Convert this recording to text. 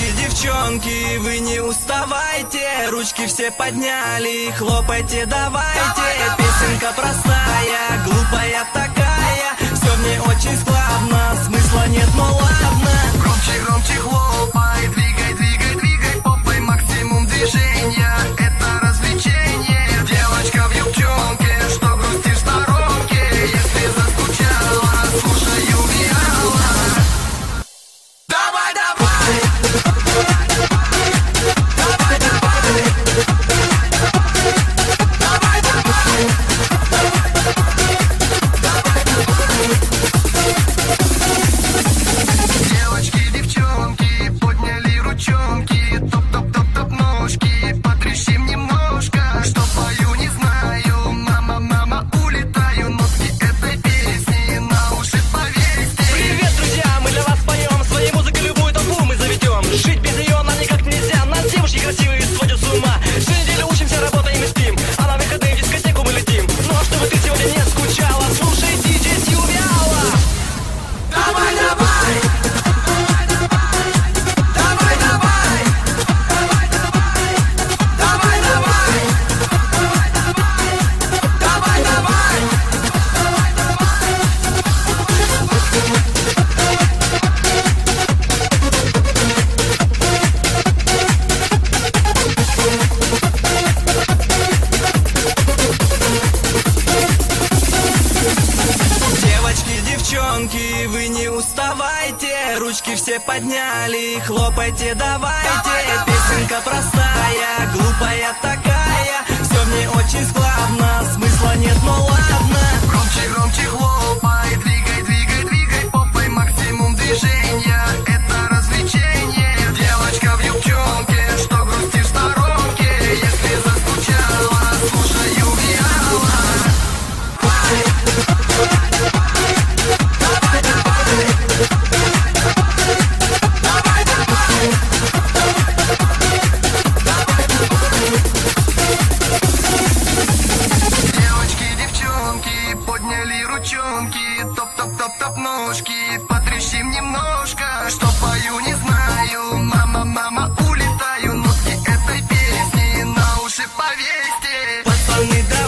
Девчонки, девчонки, вы не уставайте. Ручки все подняли, хлопайте, давайте. Давай, давай. Песенка простая, глупая такая. Все мне очень складно, смысла нет, но ладно девчонки, вы не уставайте. Ручки все подняли, хлопайте, давайте. Давай, давай. Песенка простая. What's on your